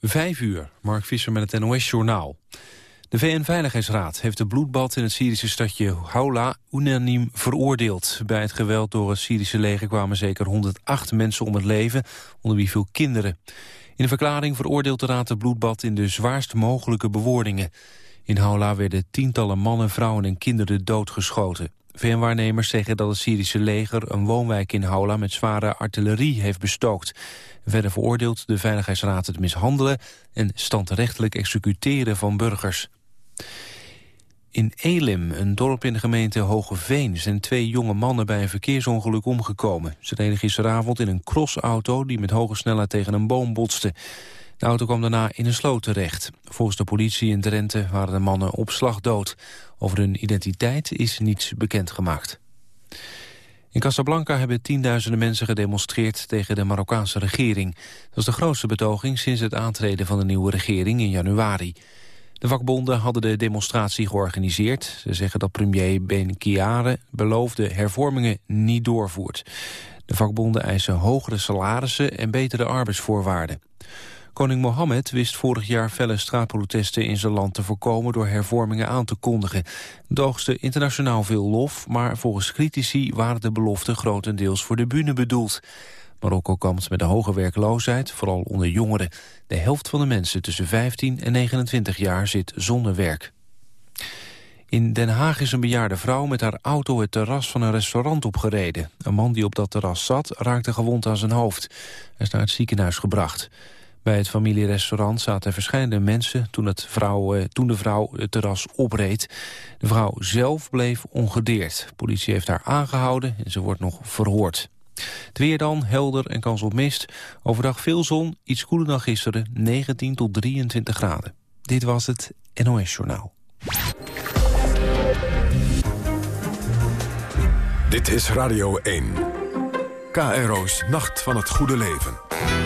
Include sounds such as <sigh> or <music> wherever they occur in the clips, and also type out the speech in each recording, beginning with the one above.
Vijf uur, Mark Visser met het NOS-journaal. De VN-veiligheidsraad heeft de bloedbad in het Syrische stadje Haula unaniem veroordeeld. Bij het geweld door het Syrische leger kwamen zeker 108 mensen om het leven, onder wie veel kinderen. In een verklaring veroordeelt de raad het bloedbad in de zwaarst mogelijke bewoordingen. In Haula werden tientallen mannen, vrouwen en kinderen doodgeschoten. VN-waarnemers zeggen dat het Syrische leger een woonwijk in Haula met zware artillerie heeft bestookt. Verder veroordeelt de Veiligheidsraad het mishandelen en standrechtelijk executeren van burgers. In Elim, een dorp in de gemeente Hogeveen... zijn twee jonge mannen bij een verkeersongeluk omgekomen. Ze reden gisteravond in een crossauto die met hoge snelheid tegen een boom botste. De auto kwam daarna in een sloot terecht. Volgens de politie in Drenthe waren de mannen op dood. Over hun identiteit is niets bekendgemaakt. In Casablanca hebben tienduizenden mensen gedemonstreerd tegen de Marokkaanse regering. Dat is de grootste betoging sinds het aantreden van de nieuwe regering in januari. De vakbonden hadden de demonstratie georganiseerd. Ze zeggen dat premier Ben Kiare beloofde hervormingen niet doorvoert. De vakbonden eisen hogere salarissen en betere arbeidsvoorwaarden. Koning Mohammed wist vorig jaar felle straatprotesten in zijn land te voorkomen door hervormingen aan te kondigen. Het oogste internationaal veel lof, maar volgens critici waren de beloften grotendeels voor de bühne bedoeld. Marokko kampt met een hoge werkloosheid, vooral onder jongeren. De helft van de mensen tussen 15 en 29 jaar zit zonder werk. In Den Haag is een bejaarde vrouw met haar auto het terras van een restaurant opgereden. Een man die op dat terras zat raakte gewond aan zijn hoofd. Hij is naar het ziekenhuis gebracht. Bij het familierestaurant zaten verschillende mensen toen, het vrouw, eh, toen de vrouw het terras opreed. De vrouw zelf bleef ongedeerd. politie heeft haar aangehouden en ze wordt nog verhoord. Het weer dan, helder en kans op mist. Overdag veel zon, iets koeler dan gisteren, 19 tot 23 graden. Dit was het NOS Journaal. Dit is Radio 1. KRO's Nacht van het Goede Leven.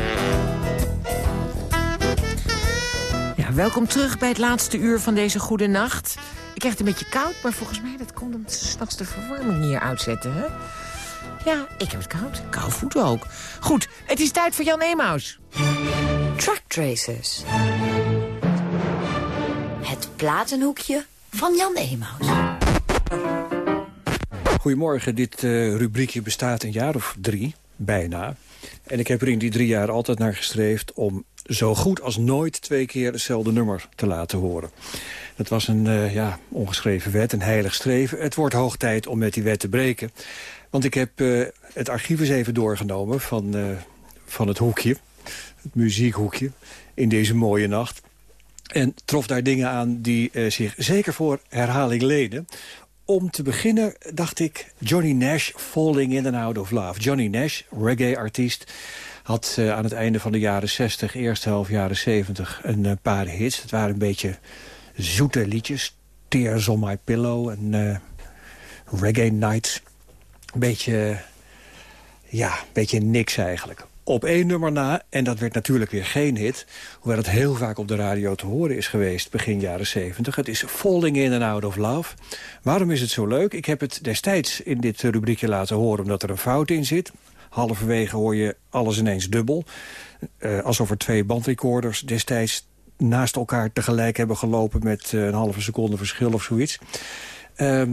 Welkom terug bij het laatste uur van deze goede nacht. Ik krijg het een beetje koud, maar volgens mij dat komt omdat ze s'nachts de verwarming hier uitzetten. Hè? Ja, ik heb het koud. Kou voeten ook. Goed, het is tijd voor Jan Emaus. Truck Tracers. Het platenhoekje van Jan Emaus. Goedemorgen, dit eh, rubriekje bestaat een jaar of drie, bijna. En ik heb er in die drie jaar altijd naar gestreefd om zo goed als nooit twee keer hetzelfde nummer te laten horen. Dat was een eh, ja, ongeschreven wet, een heilig streven. Het wordt hoog tijd om met die wet te breken. Want ik heb eh, het archief eens even doorgenomen van, eh, van het hoekje. Het muziekhoekje in deze mooie nacht. En trof daar dingen aan die zich zeker voor herhaling leden. Om te beginnen dacht ik Johnny Nash, Falling in and Out of Love. Johnny Nash, reggae-artiest, had uh, aan het einde van de jaren 60, eerste helft jaren 70... een uh, paar hits. Het waren een beetje zoete liedjes. Tears on my pillow en uh, Reggae Nights. Een beetje, ja, een beetje niks eigenlijk. Op één nummer na, en dat werd natuurlijk weer geen hit... hoewel het heel vaak op de radio te horen is geweest begin jaren 70. Het is Falling in and Out of Love. Waarom is het zo leuk? Ik heb het destijds in dit rubriekje laten horen... omdat er een fout in zit. Halverwege hoor je alles ineens dubbel. Uh, alsof er twee bandrecorders destijds naast elkaar tegelijk hebben gelopen... met een halve seconde verschil of zoiets. Ehm,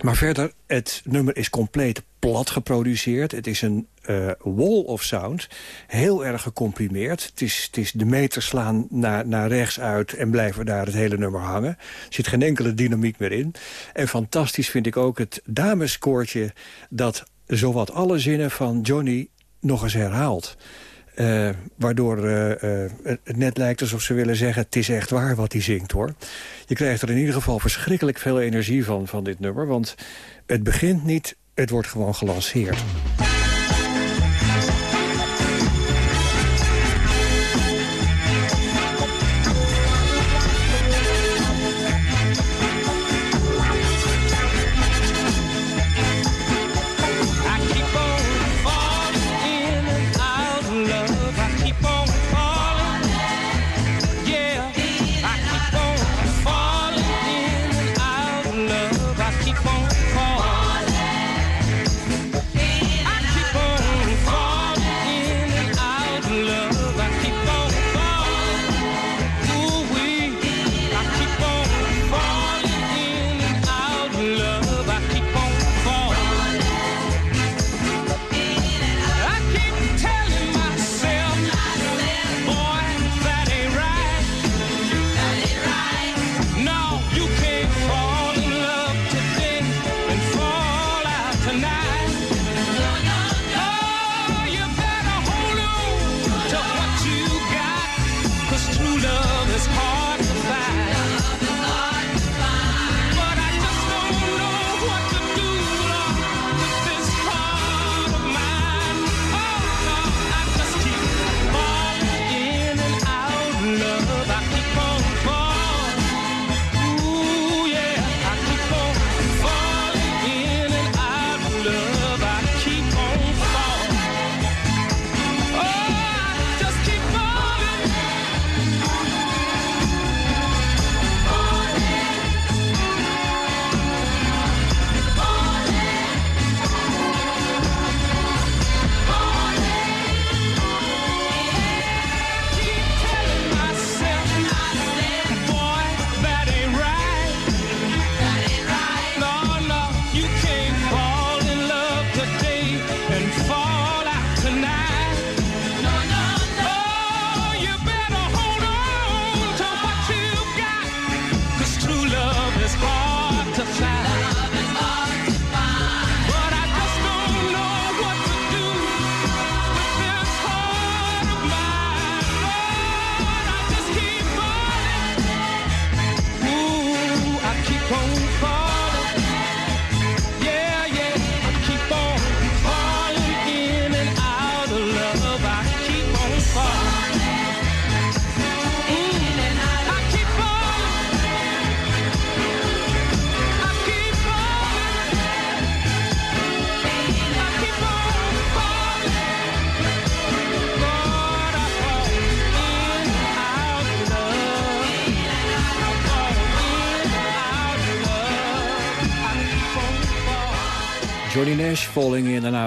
maar verder, het nummer is compleet plat geproduceerd. Het is een uh, wall of sound. Heel erg gecomprimeerd. Het is, het is de meter slaan naar, naar rechts uit en blijven daar het hele nummer hangen. Er zit geen enkele dynamiek meer in. En fantastisch vind ik ook het dameskoortje... dat zowat alle zinnen van Johnny nog eens herhaalt. Uh, waardoor uh, uh, het net lijkt alsof ze willen zeggen... het is echt waar wat hij zingt, hoor. Je krijgt er in ieder geval verschrikkelijk veel energie van, van dit nummer. Want het begint niet, het wordt gewoon gelanceerd.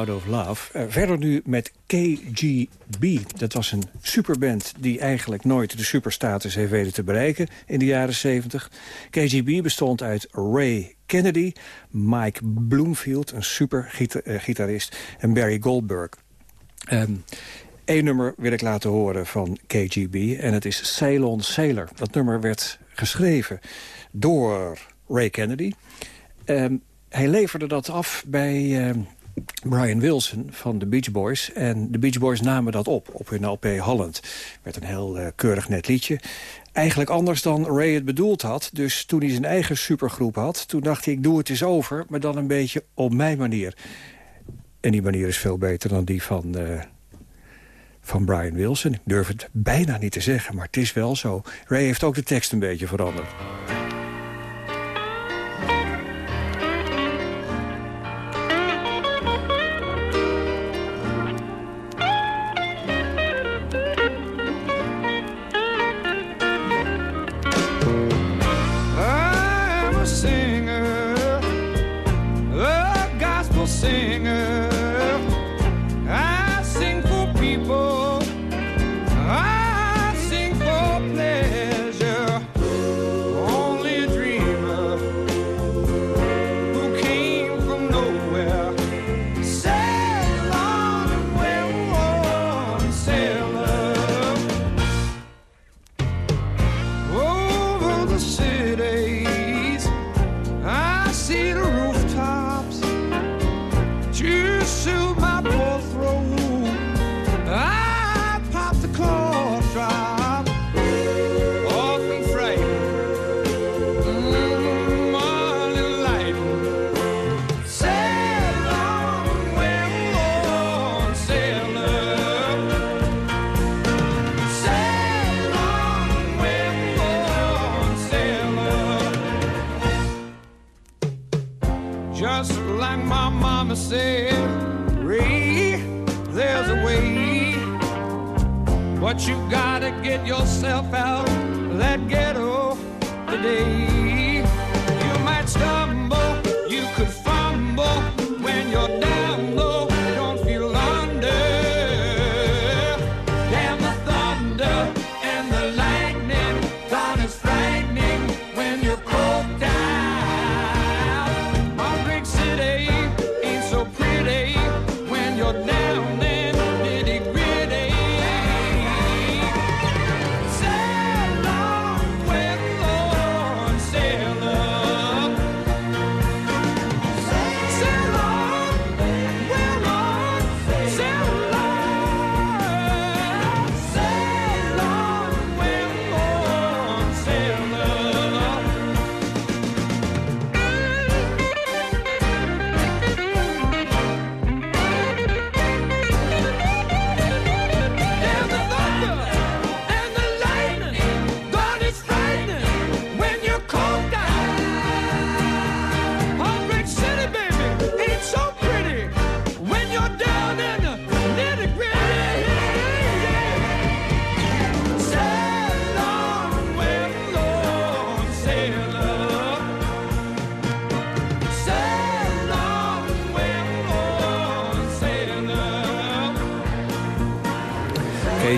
Of Love. Uh, verder nu met KGB. Dat was een superband die eigenlijk nooit de superstatus heeft weten te bereiken in de jaren 70. KGB bestond uit Ray Kennedy, Mike Bloomfield, een super uh, gitarist, en Barry Goldberg. Um, Eén nummer wil ik laten horen van KGB en het is Ceylon Sailor. Dat nummer werd geschreven door Ray Kennedy. Um, hij leverde dat af bij uh, Brian Wilson van de Beach Boys. En de Beach Boys namen dat op, op hun LP Holland. Werd een heel uh, keurig net liedje. Eigenlijk anders dan Ray het bedoeld had. Dus toen hij zijn eigen supergroep had... toen dacht hij, ik doe het eens over, maar dan een beetje op mijn manier. En die manier is veel beter dan die van... Uh, van Brian Wilson. Ik durf het bijna niet te zeggen, maar het is wel zo. Ray heeft ook de tekst een beetje veranderd.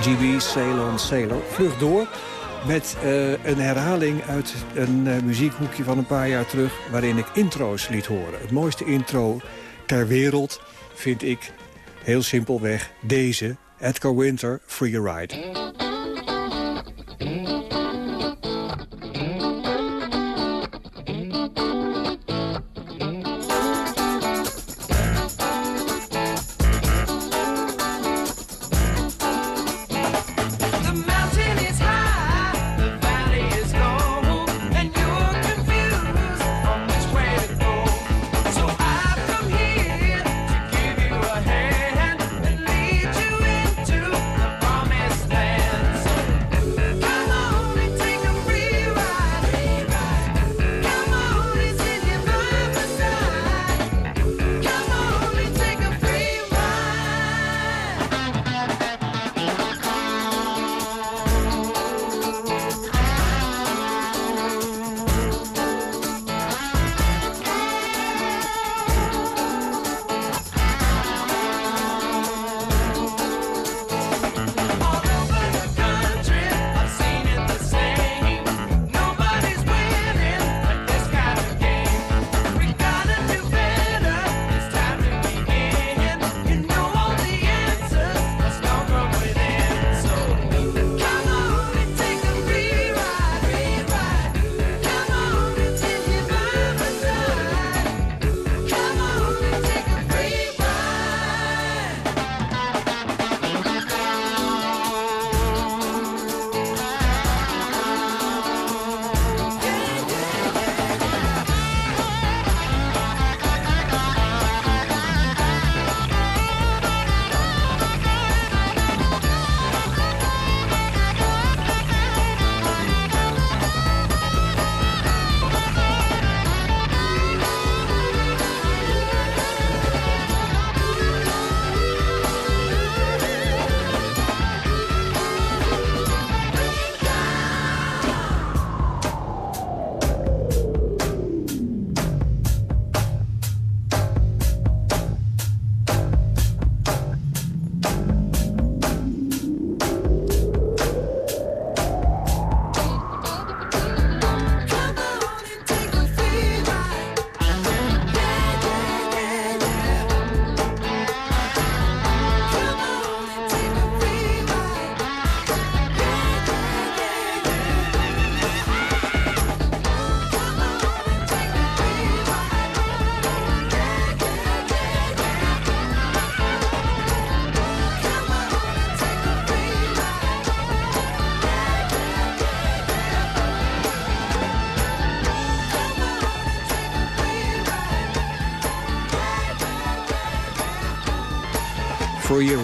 GB, Sail on Sailor. Vlug door met eh, een herhaling uit een eh, muziekhoekje van een paar jaar terug... waarin ik intro's liet horen. Het mooiste intro ter wereld vind ik heel simpelweg deze. Edgar Winter, Free Ride.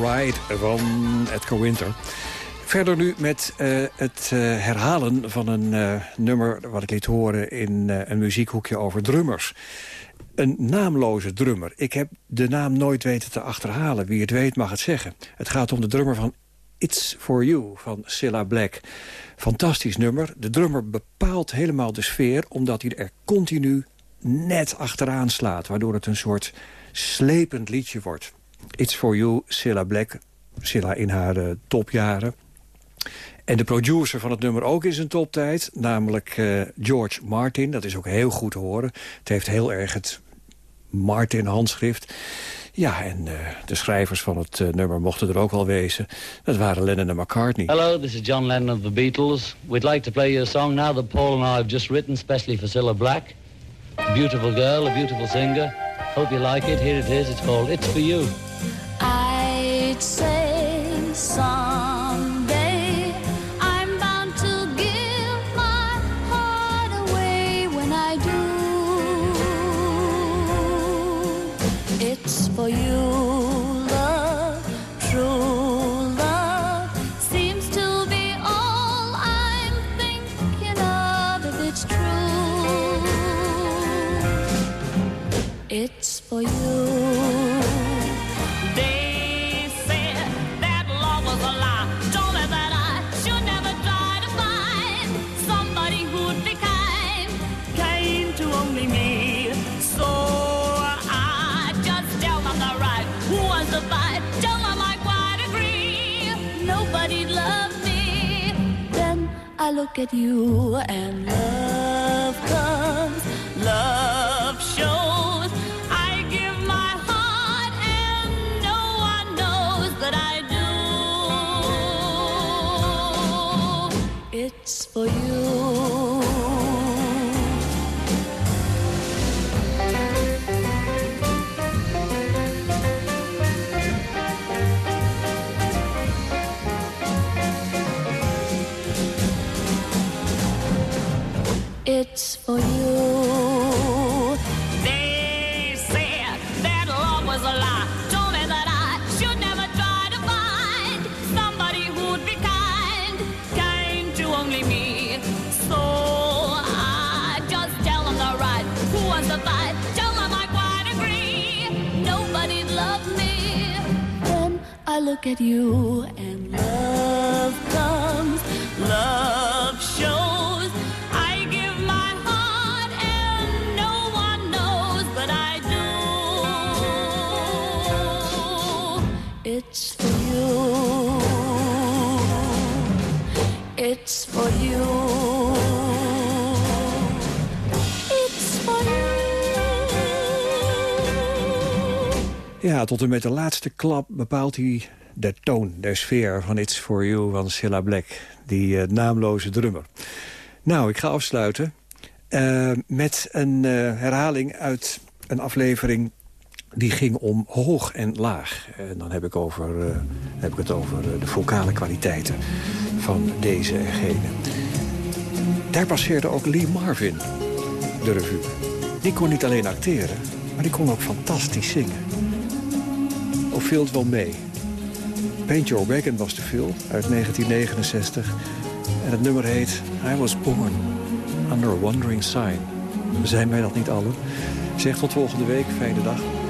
Ride van Edgar Winter. Verder nu met uh, het uh, herhalen van een uh, nummer wat ik liet horen in een muziekhoekje over drummers. Een naamloze drummer. Ik heb de naam nooit weten te achterhalen. Wie het weet mag het zeggen. Het gaat om de drummer van It's For You van Cilla Black. Fantastisch nummer. De drummer bepaalt helemaal de sfeer... omdat hij er continu net achteraan slaat. Waardoor het een soort slepend liedje wordt. It's For You, Cilla Black. Cilla in haar uh, topjaren. En de producer van het nummer ook in zijn toptijd. Namelijk uh, George Martin. Dat is ook heel goed te horen. Het heeft heel erg het Martin-handschrift. Ja, en uh, de schrijvers van het uh, nummer mochten er ook al wezen. Dat waren Lennon en McCartney. Hello, this is John Lennon of the Beatles. We'd like to play you a song now that Paul and I have just written, especially for Cilla Black. Beautiful girl, a beautiful singer. Hope you like it. Here it is. It's called It's For You. I'd say someday you and Ja, tot en met de laatste klap bepaalt hij de toon, de sfeer van It's For You van Cilla Black. Die eh, naamloze drummer. Nou, ik ga afsluiten eh, met een eh, herhaling uit een aflevering die ging om hoog en laag. En dan heb ik, over, heb ik het over de vocale kwaliteiten van deze en gene. Daar passeerde ook Lee Marvin de revue. Die kon niet alleen acteren, maar die kon ook fantastisch zingen. Of viel het wel mee? Paint Your Wagon was de film uit 1969. En het nummer heet I Was Born Under a Wandering Sign. Zijn wij dat niet allen? Zeg tot volgende week. Fijne dag.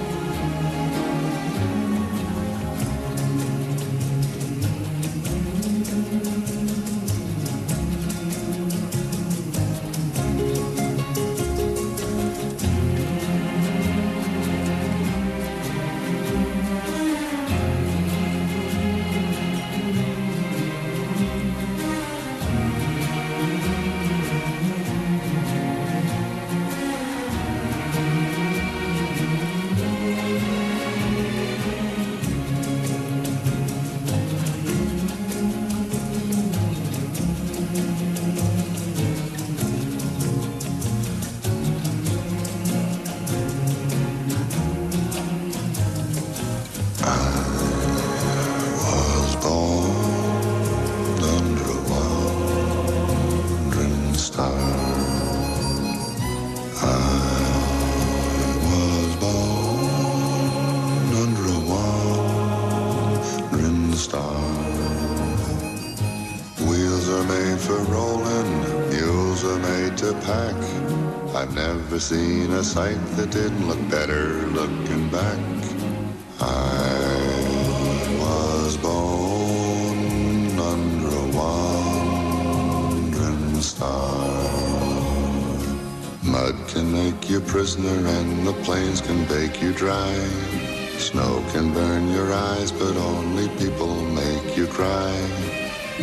star. Wheels are made for rolling, mules are made to pack. I've never seen a sight that didn't look better looking back. I was born under a wandering star. Mud can make you prisoner and the plains can bake you dry. Snow can burn your eyes, but only people make you cry.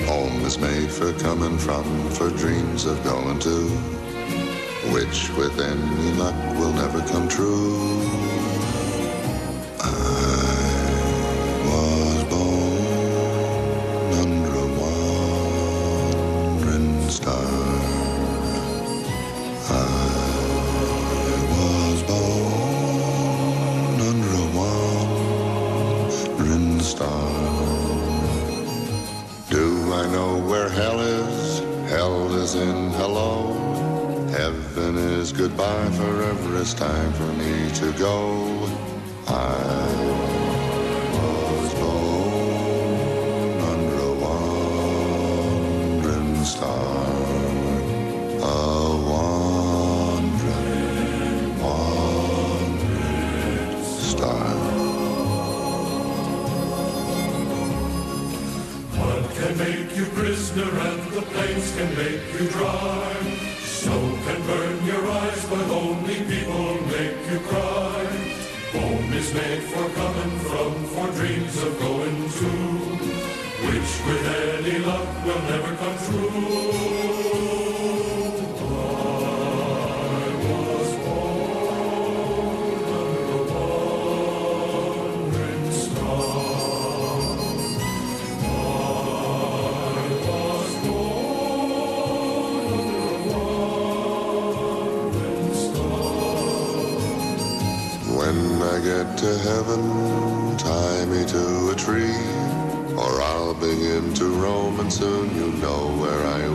Home is made for coming from, for dreams of going to, which with any luck will never come true. To heaven, tie me to a tree, or I'll begin to roam, and soon you know where I will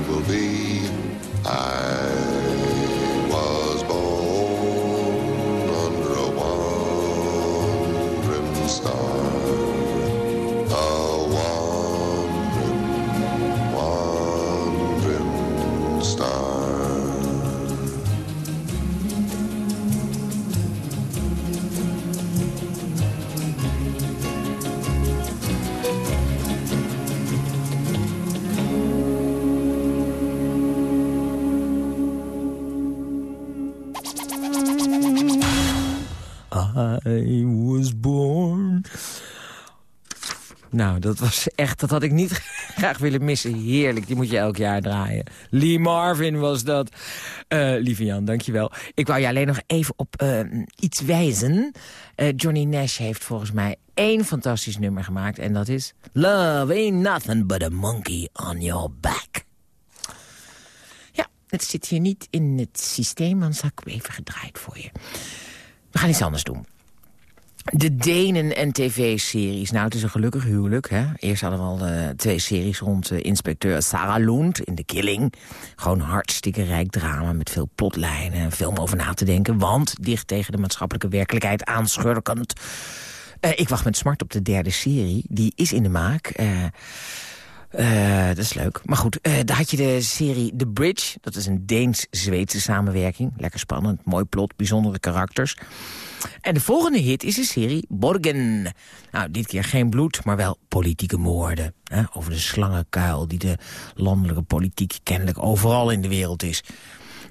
Nou, dat was echt, dat had ik niet <laughs> graag willen missen. Heerlijk, die moet je elk jaar draaien. Lee Marvin was dat. Eh lieve Jan, dankjewel. Ik wou je alleen nog even op eh, iets wijzen. Eh, Johnny Nash heeft volgens mij één fantastisch nummer gemaakt. En dat is... Love ain't nothing but a monkey on your back. Ja, het zit hier niet in het systeem, dan zal ik even gedraaid voor je. We gaan iets anders doen. De Denen en tv-series. Nou, het is een gelukkig huwelijk. Hè? Eerst hadden we al eh, twee series rond eh, inspecteur Sarah Lund in The Killing. Gewoon hartstikke rijk drama met veel plotlijnen en veel om over na te denken. Want dicht tegen de maatschappelijke werkelijkheid aanschurkend. Eh, ik wacht met smart op de derde serie. Die is in de maak. Eh, dat is leuk. Maar goed, eh, daar had je de serie The Bridge. Dat is een Deens-Zweedse samenwerking. Lekker spannend, mooi plot, bijzondere karakters. En de volgende hit is de serie Borgen. Nou, dit keer geen bloed, maar wel politieke moorden. Hè, over de slangenkuil die de landelijke politiek kennelijk overal in de wereld is.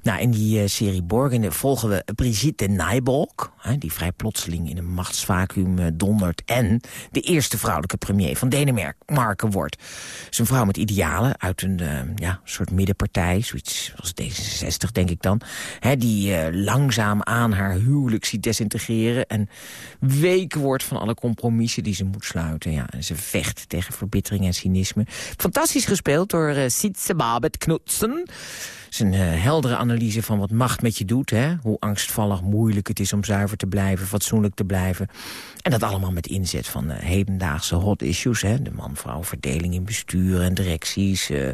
Nou, in die eh, serie Borgen volgen we Brigitte Nijbolk... Die vrij plotseling in een machtsvacuum eh, dondert... en de eerste vrouwelijke premier van Denemarken wordt. Een vrouw met idealen uit een eh, ja, soort middenpartij... zoiets als D66, denk ik dan... Die langzaam aan haar huwelijk ziet desintegreren... en week wordt van alle compromissen die ze moet sluiten. Ja, en ze vecht tegen verbittering en cynisme. Fantastisch gespeeld door Sietse Babet Knudsen zijn uh, heldere analyse van wat macht met je doet. Hè? Hoe angstvallig moeilijk het is om zuiver te blijven, fatsoenlijk te blijven. En dat allemaal met inzet van uh, hedendaagse hot issues. Hè? De man-vrouw verdeling in bestuur en directies. Uh,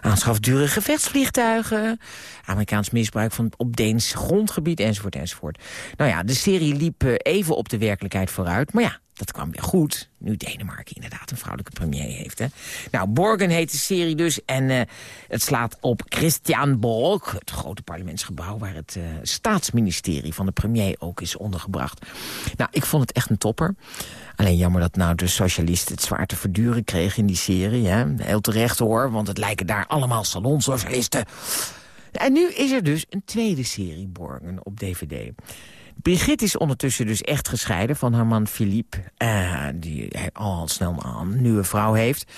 aanschaf dure gevechtsvliegtuigen. Amerikaans misbruik van op Deens grondgebied enzovoort enzovoort. Nou ja, de serie liep even op de werkelijkheid vooruit. Maar ja, Dat kwam weer goed, nu Denemarken inderdaad een vrouwelijke premier heeft. Hè. Nou, Borgen heet de serie dus en eh, het slaat op Christianborg... het grote parlementsgebouw waar het eh, staatsministerie van de premier ook is ondergebracht. Nou, ik vond het echt een topper. Alleen jammer dat nou de socialisten het zwaar te verduren kregen in die serie. Hè. Heel terecht hoor, want het lijken daar allemaal salonsocialisten... En nu is er dus een tweede serie Borgen op DVD. Brigitte is ondertussen dus echt gescheiden van haar man Philippe... eh, die al snel een nieuwe vrouw heeft.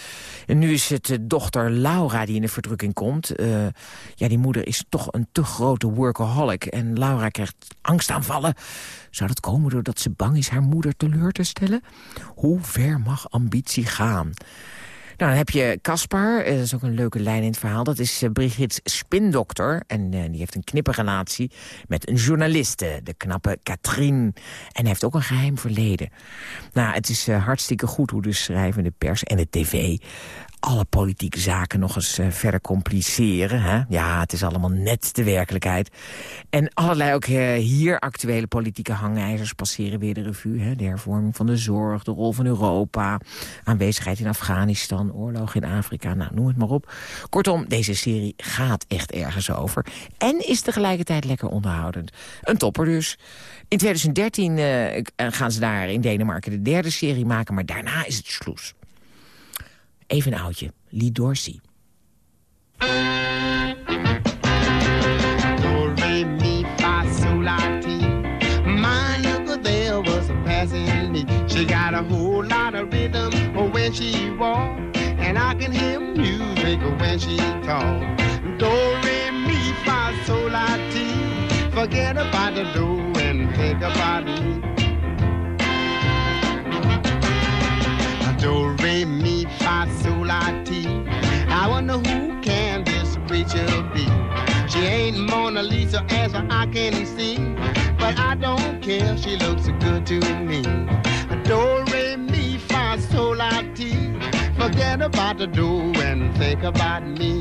En nu is het de dochter Laura die in de verdrukking komt. Eh, ja, die moeder is toch een te grote workaholic. En Laura krijgt angstaanvallen. Zou dat komen doordat ze bang is haar moeder teleur te stellen? Hoe ver mag ambitie gaan? Nou, dan heb je Caspar, eh, dat is ook een leuke lijn in het verhaal. Dat is uh, Brigitte's spindokter. En eh, die heeft een knipperrelatie met een journaliste, de knappe Katrien. En heeft ook een geheim verleden. Nou, het is hartstikke goed hoe de schrijvende pers en de tv alle politieke zaken nog eens uh, verder compliceren. Hè? Ja, het is allemaal net de werkelijkheid. En allerlei ook uh, hier actuele politieke hangijzers passeren weer de revue. Hè? De hervorming van de zorg, de rol van Europa... aanwezigheid in Afghanistan, oorlog in Afrika, nou, noem het maar op. Kortom, deze serie gaat echt ergens over. En is tegelijkertijd lekker onderhoudend. Een topper dus. In 2013 uh, gaan ze daar in Denemarken de derde serie maken... maar daarna is het sloes. Even een oudje, Lee Dorsey. She got a whole lot of rhythm when she walk, and I can hear music when she talk. Do, re, mi, fa, sol, la, ti. Forget about the do and think about me. Fa, sol, la, ti. I wonder who can this preacher be? She ain't Mona Lisa as I can see, but I don't care. She looks good to me. Do, re, mi, fa, sol, la. Forget about the do and think about me.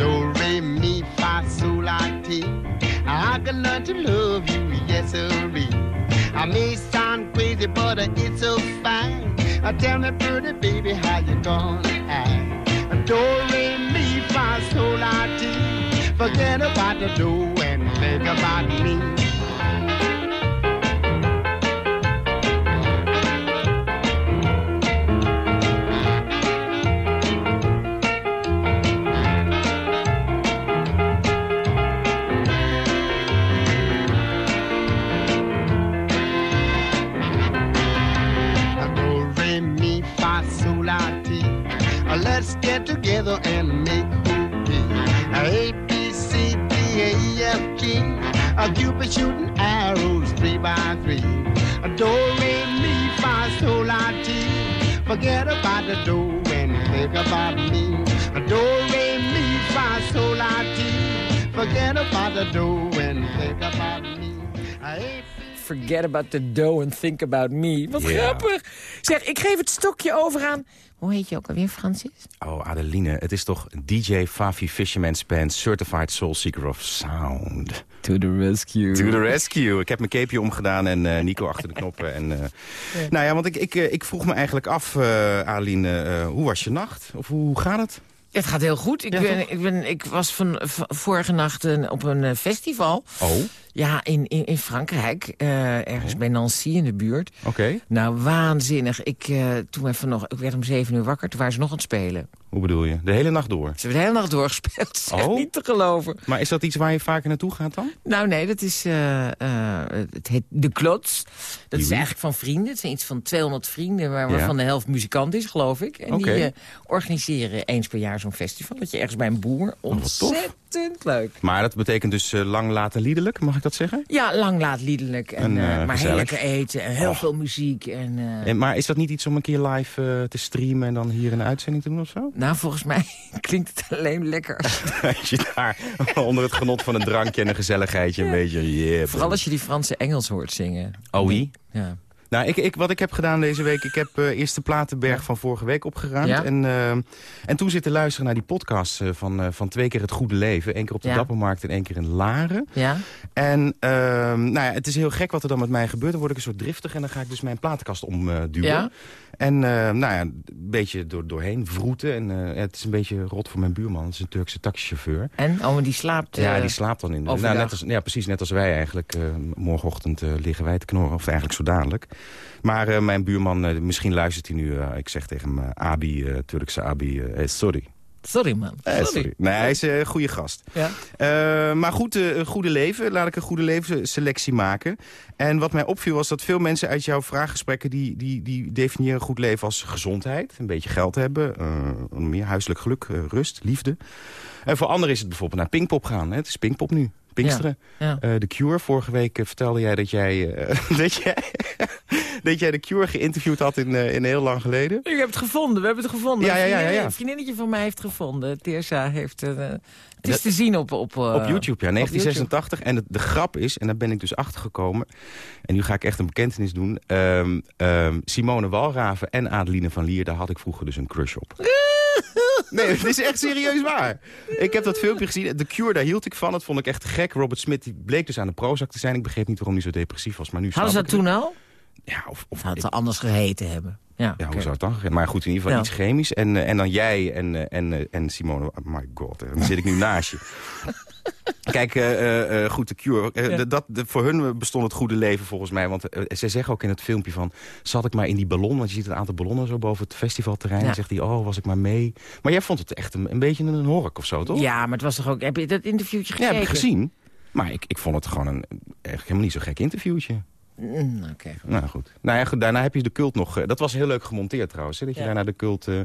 Do, re, mi, fa, sol, la. I can learn to love you, yes, sirree. I may sound crazy, but it's so fine. Uh, tell me, pretty baby, how you gonna act? Do, re, sol, la, ti. Forget about the do and think about me. Together and make be. A, B, C, D, E, F, G. A Cupid shooting arrows three by three. Uh, Do, re, mi, fa, sol, la, ti. Forget about the do and think about me. Uh, Do, re, mi, fa, sol, la, ti. Forget about the do and think about me. A, Forget about the dough and think about me. Wat Ja. grappig. Zeg, ik geef het stokje over aan... Hoe heet je ook alweer, Francis? Oh, Adeline, het is toch DJ Favi Fisherman's Band Certified Soul Seeker of Sound. To the rescue. To the rescue. Ik heb mijn capeje omgedaan en eh, Nico achter de knoppen. En, eh, Nou ja, want ik, ik, eh, ik vroeg me eigenlijk af, eh Adeline, eh, hoe was je nacht? Of hoe gaat het? Het gaat heel goed. Ik, Ja, ben, ik, ben, ik was van, vorige nacht een- op een festival. Oh, Ja, in, in, in Frankrijk. eh, ergens bij Nancy in de buurt. oké. Nou, waanzinnig. Ik, eh, toen even nog, ik werd om zeven uur wakker. Toen waren ze nog aan het spelen. Hoe bedoel je? De hele nacht door? Ze hebben de hele nacht doorgespeeld. <laughs> Is Oh. niet te geloven. Maar is dat iets waar je vaker naartoe gaat dan? Nou nee, dat is, eh, het heet De Klots. Dat is eigenlijk van vrienden. Het zijn iets van 200 vrienden, waar, Ja. waarvan de helft muzikant is, geloof ik. En die organiseren eens per jaar zo'n festival. Dat je ergens bij een boer. Oh. Ontzettend leuk. Maar dat betekent dus lang laten liedelijk, mag ik dat zeggen? Ja, lang laat liedelijk. En, En, eh, eh, maar lekker eten en heel veel muziek. En, eh, En, maar is dat niet iets om een keer live te streamen en dan hier een uitzending te doen of zo? Nou, volgens mij <laughs> klinkt het alleen lekker. <laughs> als- je daar onder het genot van een drankje en een gezelligheidje een beetje... Yeah, Vooral als je die Franse Engels hoort zingen. Oh, oui? Ja. Nou, ik, ik, wat ik heb gedaan deze week... ik heb eh, eerst de platenberg van vorige week opgeruimd. Ja. En, eh, en toen zitten luisteren naar die podcast eh, van, van twee keer het goede leven. Eén keer op de Ja. Dappermarkt en één keer in Laren. Ja? En ehm, nou ja, het is heel gek wat er dan met mij gebeurt. Dan word ik een soort driftig en dan ga ik dus mijn platenkast omduwen. Ja? En eh, nou ja, een beetje door, doorheen vroeten. En eh, het is een beetje rot voor mijn buurman. Het is een Turkse taxichauffeur. En? Oh, maar die slaapt... Ja, eh, die slaapt dan in de... Nou, net als, ja, precies, net als wij eigenlijk. Morgenochtend liggen wij te knorren, of eigenlijk zo dadelijk. Maar mijn buurman, misschien luistert hij nu... ik zeg tegen hem, Abi, Turkse Abi, eh, sorry. Sorry, man. Eh, Sorry. Nee, hij is eh, een goede gast. Ja? Eh, maar goed, eh, een goede leven. Laat ik een goede levensselectie maken. En wat mij opviel was dat veel mensen uit jouw vraaggesprekken... die, die, die definiëren goed leven als gezondheid. Een beetje geld hebben. eh, meer huiselijk geluk, eh, rust, liefde. En voor anderen is het bijvoorbeeld naar Pinkpop gaan. Hè? Het is Pinkpop nu. Pinksteren. Ja. Eh, The Cure. Vorige week eh, vertelde jij dat jij, eh, <laughs> dat jij, <laughs> dat jij The Cure geïnterviewd had in, in heel lang geleden. Ik heb het gevonden, we hebben het gevonden. Ja, ja, ja, Een ja, vriendinnetje van mij heeft het gevonden. Teersa heeft... het is Dat- te zien op... Op, Op YouTube, ja, op 1986. En de grap is, en daar ben ik dus achter gekomen... en nu ga ik echt een bekentenis doen... ehm, ehm, Simone Walraven en Adeline van Lier... daar had ik vroeger dus een crush op. Nee, het is echt serieus waar. Ik heb dat filmpje gezien. The Cure, daar hield ik van. Dat vond ik echt gek. Robert Smith die bleek dus aan de Prozac te zijn. Ik begreep niet waarom hij zo depressief was. Maar nu Hadden ze dat toen het. al? Ja, of, of Had ze anders geheten hebben. Ja, ja, hoe zou het dan? Maar goed, in ieder geval Ja. iets chemisch. En, eh, en dan jij en, eh, en, eh, en Simone... Oh my god, dan zit ik nu naast je. <laughs> Kijk, eh, goed, de Cure. Ja. dat, de- voor hun bestond het goede leven volgens mij. Want zij zeggen ook in het filmpje van... zat ik maar in die ballon, want je ziet een aantal ballonnen zo boven het festivalterrein. Ja. En zegt hij, oh, was ik maar mee. Maar jij vond het echt een, een beetje een hork of zo, toch? Ja, maar het was toch ook... Heb je dat interviewtje Ja, gekeken? heb ik gezien. Maar ik, ik vond het gewoon een, echt helemaal niet zo gek interviewtje. Mm, Oké. Nou goed. Nou ja, goed, daarna heb je de cult nog... eh, dat was heel leuk gemonteerd trouwens. Hè, dat je Ja. daarna de cult... eh,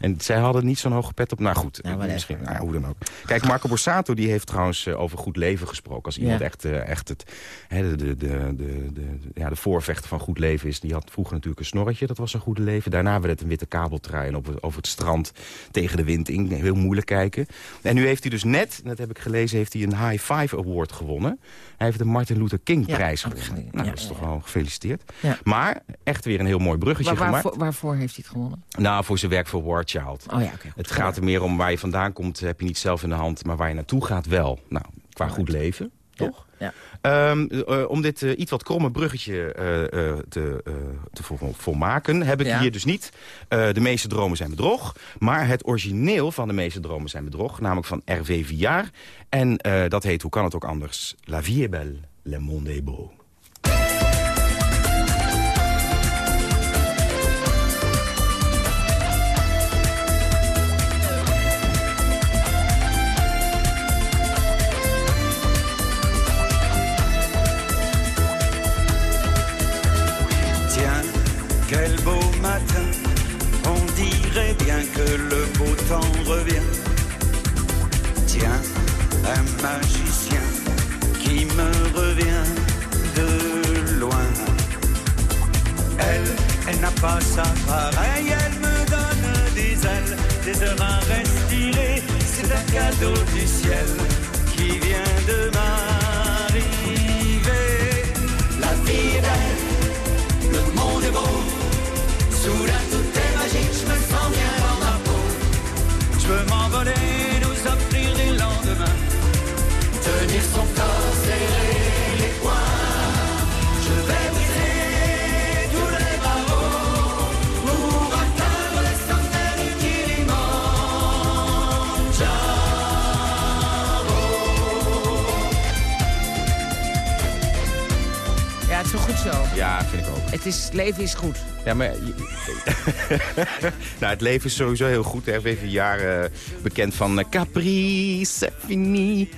en zij hadden niet zo'n hoge pet op. Nou goed, Nou, misschien. Nou, hoe dan ook. Kijk, Marco Borsato die heeft trouwens eh, over goed leven gesproken. Als iemand Ja. echt, echt het, hè, de, de, de, de, ja, de voorvechter van goed leven is. Die had vroeger natuurlijk een snorretje. Dat was een goede leven. Daarna werd het een witte kabeltrui. En op over het strand tegen de wind in. Heel moeilijk kijken. En nu heeft hij dus net, dat heb ik gelezen... heeft hij een High Five Award gewonnen. Hij heeft de Martin Luther King prijs gewonnen. Nou, dat is ja, toch wel gefeliciteerd. Ja. Maar echt weer een heel mooi bruggetje Waar, gemaakt. waarvoor, waarvoor heeft hij het gewonnen? Nou, voor zijn werk voor War Child. Oh ja, oké. Het gaat er meer om waar je vandaan komt, heb je niet zelf in de hand. Maar waar je naartoe gaat wel. Nou, qua goed leven, toch? Ja. Ehm, eh, om dit eh, iets wat kromme bruggetje eh, te, te vol- volmaken... heb ik Ja. hier dus niet De meeste dromen zijn bedrog... maar het origineel van De meeste dromen zijn bedrog... namelijk van Hervé Villard. En dat heet, hoe kan het ook anders... La vie est belle, le monde est beau. Magicien qui me revient de loin. Elle, elle n'a pas sa pareille, elle me donne des ailes, des heures à respirer. C'est un cadeau du ciel Ja, vind ik ook. Het, is, het leven is goed. Ja, maar... <laughs> nou, het leven is sowieso heel goed. Hè. Even jaren bekend van uh, Capri, c'est fini.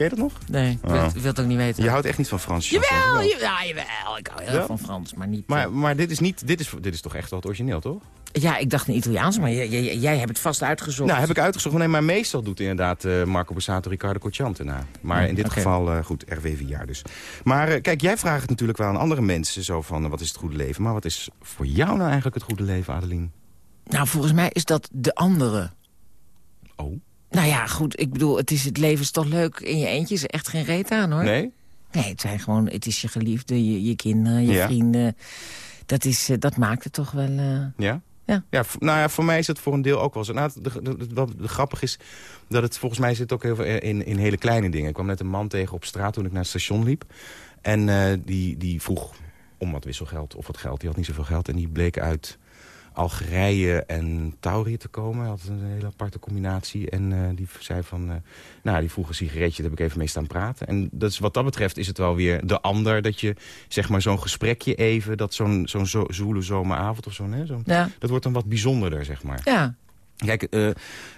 Ken je dat nog? Nee, ik Oh. wil, wil het ook niet weten. Je houdt echt niet van Frans Jawel, wel? ja, jawel. Ik hou heel erg van Frans, maar niet... Maar, eh, maar dit, is niet, dit, is, dit is toch echt wel het origineel, toch? ja, ik dacht een Italiaans, maar jij, jij, jij hebt het vast uitgezocht. Nou, heb ik uitgezocht. Nee, maar meestal doet inderdaad eh, Marco Borsato Riccardo Cocciante na. Maar in dit geval, eh, goed, RW jaar dus. Maar kijk, jij vraagt het natuurlijk wel aan andere mensen. Zo van, wat is het goede leven? Maar wat is voor jou nou eigenlijk het goede leven, Adeline? Nou, volgens mij is dat de andere. Oh? Nou ja, goed, ik bedoel, het, is, het leven is toch leuk in je eentje. is echt geen reet aan, hoor. Nee? Nee, het zijn gewoon, het is je geliefde, je, je kinderen, je Ja. vrienden. Dat, is, eh, dat maakt het toch wel... eh, Ja? Ja. ja, nou ja, voor mij is het voor een deel ook wel zo. Nou, de, de, de- wat grappig is dat het volgens mij zit ook heel veel in, in hele kleine dingen. Ik kwam net een man tegen op straat toen ik naar het station liep. En eh, die, die vroeg om wat wisselgeld of wat geld. Die had niet zoveel geld en die bleek uit Algerije en Taurië te komen. Had een hele aparte combinatie. En eh, die zei van, eh, nou, die vroeg een sigaretje, daar heb ik even mee staan praten. En dat is, wat dat betreft is het wel weer de ander. Dat je, zeg maar, zo'n gesprekje even, dat zo'n zo'n zo, zoele zomeravond of zo'n, hè, zo'n- Ja. dat wordt dan wat bijzonderder, zeg maar. Ja. Kijk, eh,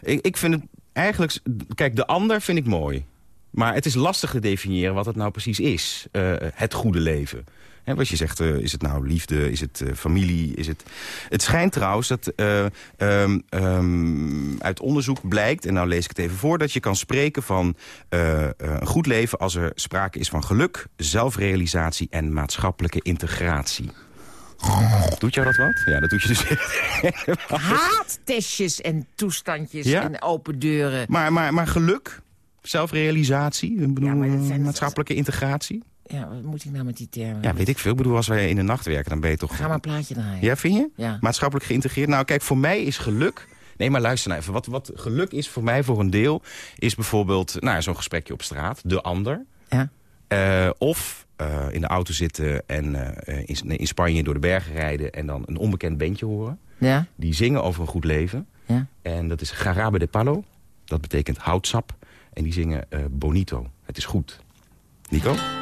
ik, ik vind het eigenlijk... Kijk, de ander vind ik mooi. Maar het is lastig te definiëren wat het nou precies is. het goede leven. Hè, wat je zegt, eh, is het nou liefde, is het eh, familie, is het... Het schijnt trouwens dat eh, ehm, ehm, uit onderzoek blijkt... en nou lees ik het even voor... dat je kan spreken van een goed leven... als er sprake is van geluk, zelfrealisatie en maatschappelijke integratie. Doet jou dat wat? Ja, dat doet je dus <laughs> Haattestjes en toestandjes Ja? en open deuren. Maar, maar, maar geluk, zelfrealisatie, maatschappelijke integratie. Ja, wat moet ik nou met die termen? Ja, weet ik veel. Ik bedoel, als wij in de nacht werken, dan ben je toch... Ga maar een plaatje draaien. Ja, vind je? Ja. Maatschappelijk geïntegreerd. Nou, kijk, voor mij is geluk... Nee, maar luister nou even. Wat, wat geluk is voor mij voor een deel... is bijvoorbeeld nou, zo'n gesprekje op straat. De ander. Ja. Eh, of eh, in de auto zitten en eh, in, in Spanje door de bergen rijden... en dan een onbekend bandje horen. Ja. Die zingen over een goed leven. Ja. En dat is Garabe de Palo. Dat betekent houtsap. En die zingen Bonito. Het is goed. Nico?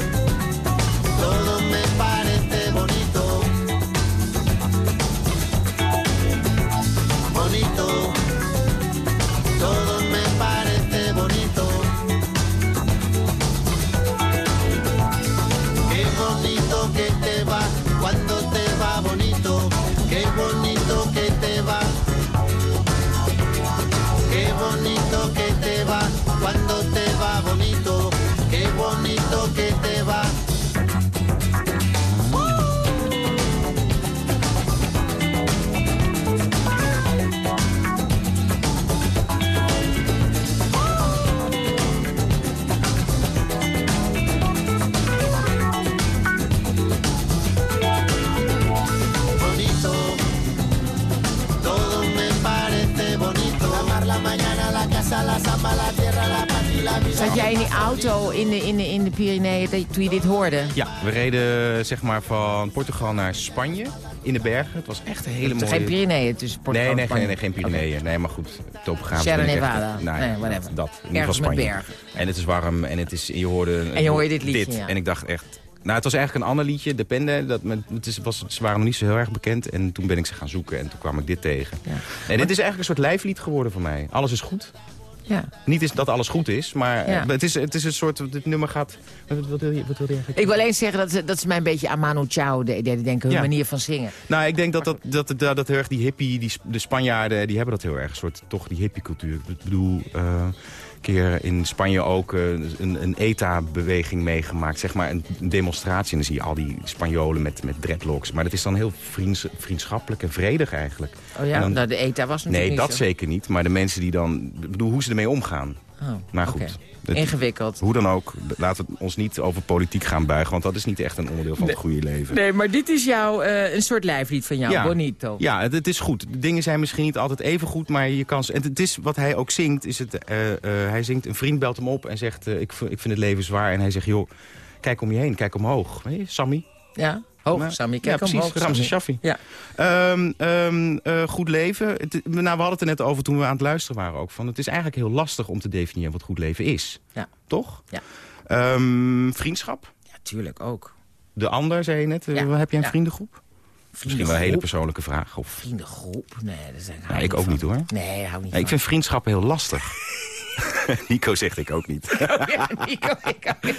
Zat jij in die auto in de, in de, in de Pyreneeën dat- toen je dit hoorde? Ja, we reden zeg maar van Portugal naar Spanje in de bergen. Het was echt een hele mooie... Geen Pyreneeën tussen Portugal Nee, nee, en Spanje? geen, nee, geen Pyreneeën. Nee, maar goed, topografisch Sierra Nevada. nou, Nee, ja, whatever. Dat, dat. In ieder geval Spanje. bergen. En het is warm en, het is, je hoorde... En je hoorde dit liedje, ja. En ik dacht echt... Nou, het was eigenlijk een ander liedje, Depende. Dat, met, het is, was, ze waren nog niet zo heel erg bekend. En toen ben ik ze gaan zoeken en toen kwam ik dit tegen. En dit is eigenlijk een soort lijflied geworden voor mij. Alles is goed. Ja. Niet is dat alles goed is, maar Ja. eh, het, is, het is een soort... Dit nummer gaat... Wat, wil je, wat wil je eigenlijk? Ik wil alleen zeggen dat, ze- dat ze mij een beetje aan Manu Chao de- deden denken. Hun Ja. manier van zingen. Nou, ik denk dat, dat, dat, dat, dat heel erg die hippie, die, de Spanjaarden, die hebben dat heel erg. Een soort, toch die hippie cultuur. Ik bedoel, eh, keer in Spanje ook eh, een, een ETA-beweging meegemaakt. Zeg maar een demonstratie. En dan zie je al die Spanjolen met, met dreadlocks. Maar dat is dan heel vriends, vriendschappelijk en vredig eigenlijk. Oh ja, dan- nou, de ETA was natuurlijk Nee, dat zo. zeker niet. Maar de mensen die dan... Ik bedoel, hoe ze ermee omgaan. Oh, Maar goed. Het- Ingewikkeld. Hoe dan ook, laten we ons niet over politiek gaan buigen. Want dat is niet echt een onderdeel van het goede leven. Nee, maar dit is jouw, eh, een soort lijflied van jou, Bonito. Ja, het, het is goed. De dingen zijn misschien niet altijd even goed, maar je kan... En het is wat hij ook zingt, is het... eh, eh, hij zingt, een vriend belt hem op en zegt... ik, ik vind het leven zwaar. En hij zegt, joh, kijk om je heen, kijk omhoog. Weet je, Sammy? Ja, hoog, Maar- Sammy. ja, Kijk precies, omhoog, Sammy. Shaffi. Ja. Ehm, ehm, eh, goed leven. Het, nou, we hadden het er net over toen we aan het luisteren waren ook. Van, het is eigenlijk heel lastig om te definiëren wat goed leven is. Ja. Toch? Ja. Ehm, vriendschap? Ja, tuurlijk ook. De ander, zei je net. Eh, Ja, Heb jij een ja. vriendengroep? Misschien wel een hele persoonlijke vraag. Of... Vriendengroep? Nee, dat is Ja, ik ook niet hoor. Nee, hou niet ik vind vriendschappen heel lastig. <laughs> <laughs> Nico zegt ik ook niet. <laughs> Ja, Nico, ik ook niet.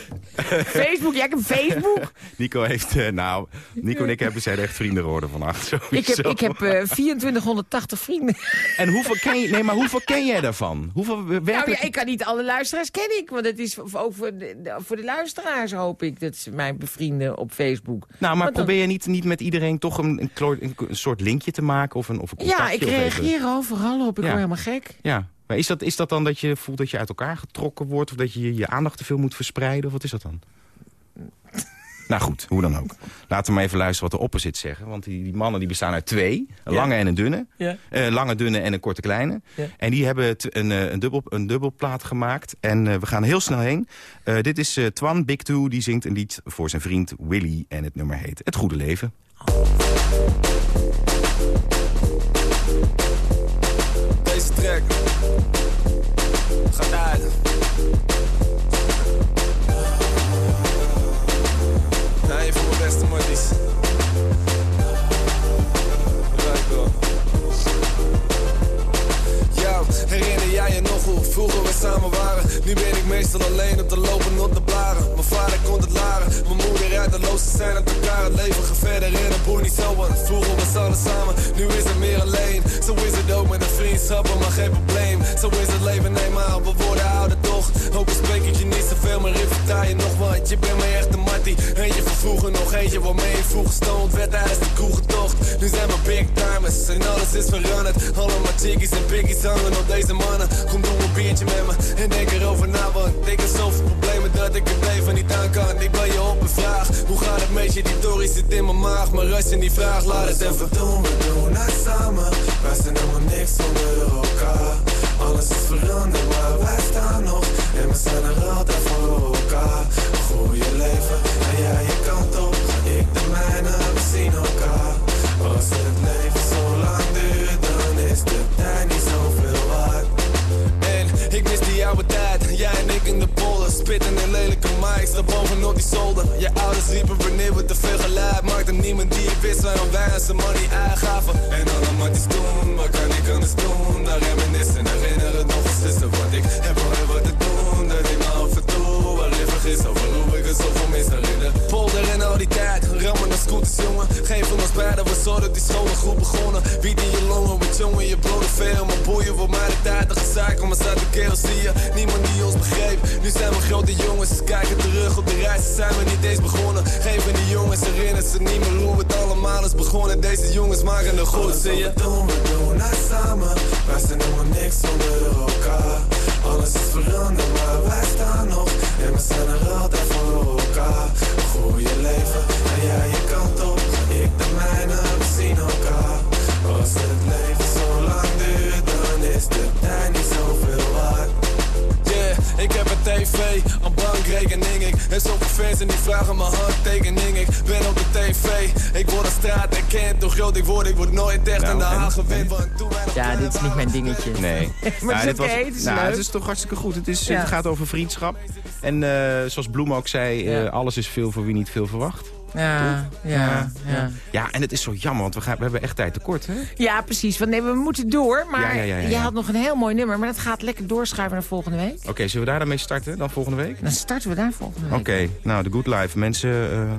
Facebook, jij hebt Facebook. <laughs> Nico heeft, eh, nou, Nico en ik hebben zijn echt vrienden geworden vannacht. Ik heb, sowieso. ik heb eh 2480 vrienden. En hoeveel ken je, nee, maar hoeveel ken jij daarvan? Hoeveel werkelijk... Nou ja, ik kan niet alle luisteraars ken ik. Want het is ook voor de, voor de luisteraars hoop ik. Dat ze mij bevrienden op Facebook. Nou, maar Want dan- probeer je niet, niet met iedereen toch een, een, soort linkje te maken of een, of een Ja, contactje? ik of even- reageer overal op. Ik Ja. word helemaal gek. Ja, maar is dat, is dat dan dat je voelt dat je uit elkaar getrokken wordt... of dat je je aandacht te veel moet verspreiden? Of wat is dat dan? <laughs> nou goed, hoe dan ook. Laten we maar even luisteren wat de opposite zeggen. Want die, die mannen die bestaan uit twee. Een Ja. lange en een dunne. Ja. Eh, lange, dunne en een korte, kleine. Ja. En die hebben een, eh, een, dubbel, een dubbelplaat gemaakt. En eh, we gaan heel snel heen. Eh, dit is eh, Twan Big Two. Die zingt een lied voor zijn vriend Willy. En het nummer heet Het Goede Leven. Samen waren? Nu ben ik meestal alleen op de lopen op de blaren. Mijn vader komt het laren, mijn moeder uit de loos. Ze zijn uit elkaar, het leven gaat verder in een boer niet zo. Want vroeger was alles samen, nu is het meer alleen. Zo is het ook met een vriendschappen, maar geen probleem. Zo is het leven eenmaal, we worden ouder toch. Al spreek ik je niet zoveel, maar ik vertel je nog wat. Je bent mijn echte mattie, eentje van vroeger nog eentje waarmee ik vroeg gestoond werd tijdens de kroegentocht. Nu zijn we big timers en alles is veranderd. Allemaal chickies en piggies hangen op deze mannen. Kom doe een biertje met me en denk erover na, want ik heb zoveel problemen dat ik het leven niet aan kan. Ik bel je op een vraag, hoe gaat het met je? Die tory zit in mijn maag, maar als je niet vraagt, laat het even doen. We doen het samen, wij zijn helemaal niks zonder elkaar. Het was- het is nou, leuk. het is toch hartstikke goed. Het, is, Ja. het gaat over vriendschap. En eh, zoals Bloem ook zei, eh, alles is veel voor wie niet veel verwacht. Ja, ja, ja. Ja, en het is zo jammer, want we, gaan, we hebben echt tijd tekort, hè? Ja, precies. Want nee, we moeten door. Maar Ja, ja, jij had nog een heel mooi nummer. Maar dat gaat lekker doorschuiven naar volgende week. Oké, zullen we daar dan mee starten dan volgende week? Dan starten we daar volgende week. Oké, nou, The Good Life. Mensen, eh,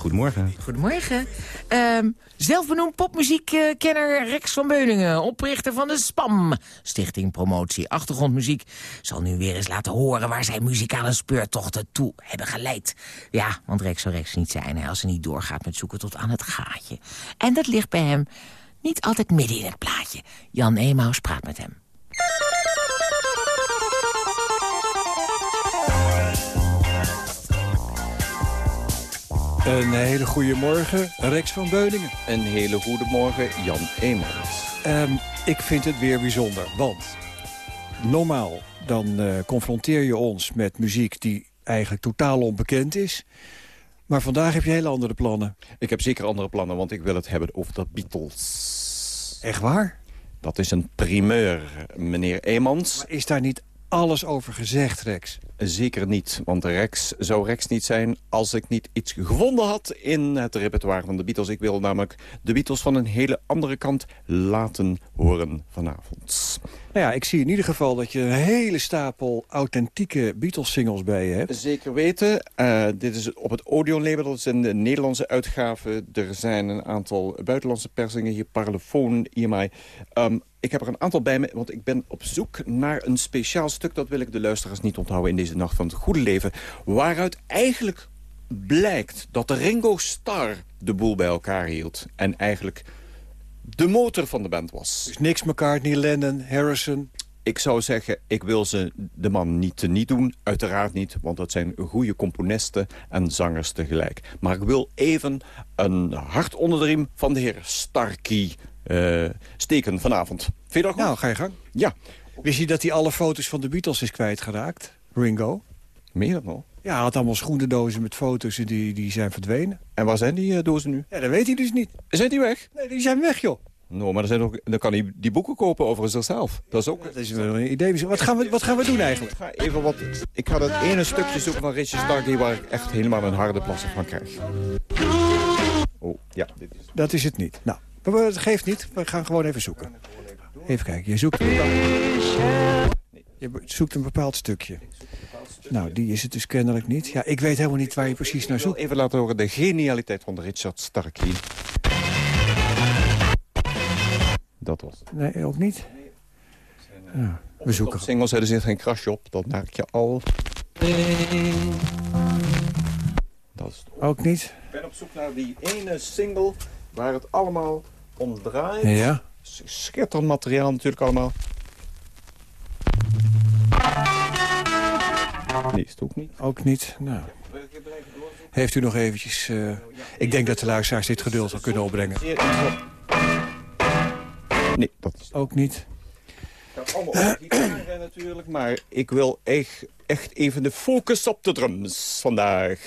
Goedemorgen. Goedemorgen. Ehm, zelfbenoemd popmuziekkenner Rex van Beuningen, oprichter van de SPAM, Stichting Promotie Achtergrondmuziek, zal nu weer eens laten horen waar zijn muzikale speurtochten toe hebben geleid. Ja, want Rex zou Rex niet zijn hè, als hij niet doorgaat met zoeken tot aan het gaatje. En dat ligt bij hem niet altijd midden in het plaatje. Jan Emaus praat met hem. Een hele goede morgen, Rex van Beuningen. Een hele goede morgen, Jan Eemans. Ehm, ik vind het weer bijzonder, want normaal dan eh, confronteer je ons met muziek die eigenlijk totaal onbekend is. Maar vandaag heb je hele andere plannen. Ik heb zeker andere plannen, want ik wil het hebben over de Beatles. Echt waar? Dat is een primeur, meneer Eemans. Maar is daar niet alles over gezegd, Rex? Zeker niet, want Rex zou Rex niet zijn als ik niet iets gevonden had in het repertoire van de Beatles. Ik wil namelijk de Beatles van een hele andere kant laten horen vanavond. Nou ja, ik zie in ieder geval dat je een hele stapel authentieke Beatles-singles bij je hebt. Zeker weten. Eh, dit is op het Odeon-label, dat is in de Nederlandse uitgave. Er zijn een aantal buitenlandse persingen, hier Parlofoon, EMI. Ehm, ik heb er een aantal bij me, want ik ben op zoek naar een speciaal stuk... dat wil ik de luisteraars niet onthouden in deze Nacht van het Goede Leven... waaruit eigenlijk blijkt dat de Ringo Starr de boel bij elkaar hield. En eigenlijk de motor van de band was. Dus niks McCartney, Lennon, Harrison. Ik zou zeggen, ik wil ze de man niet te niet doen. Uiteraard niet, want dat zijn goede componisten en zangers tegelijk. Maar ik wil even een hart onder de riem van de heer Starkey eh, steken vanavond. Vind je dat goed? Nou, ga je gang. Ja. Wist je dat hij alle foto's van de Beatles is kwijtgeraakt? Ringo? Meen je dat nou? Ja, hij had allemaal schoenendozen met foto's en die, die zijn verdwenen. En waar zijn die eh, dozen nu? Ja, dat weet hij dus niet. Zijn die weg? Nee, die zijn weg, joh. Nou, maar er zijn ook, dan kan hij die boeken kopen over zichzelf. Dat is ook... Dat is wel een idee. Wat gaan we, wat gaan we doen eigenlijk? Ik ga even wat... Ik ga dat ene stukje zoeken van Richard Starkey... waar ik echt helemaal een harde plassen van krijg. Oh, ja. Dit is... Dat is het niet. Nou, maar het geeft niet. We gaan gewoon even zoeken. Even kijken. Je zoekt, je zoekt een bepaald stukje. Nou, die is het dus kennelijk niet. Ja, ik weet helemaal niet waar je precies naar zoekt. Even laten horen de genialiteit van Richard Starkey. Dat was het. Nee, ook niet. Ja, we zoeken. Singles, er zit geen krasje op. Dat merk je al. Dat is het. Ook niet. Ik ben op zoek naar die ene single waar het allemaal om draait. Ja. Schitterend materiaal natuurlijk allemaal. Nee, is het ook niet. Ook niet. Nou. Heeft u nog eventjes... eh, ik denk dat de luisteraars dit geduld zal kunnen opbrengen. Nee, dat is Ook niet. Allemaal gitaar natuurlijk, maar ik wil echt, echt even de focus op de drums vandaag.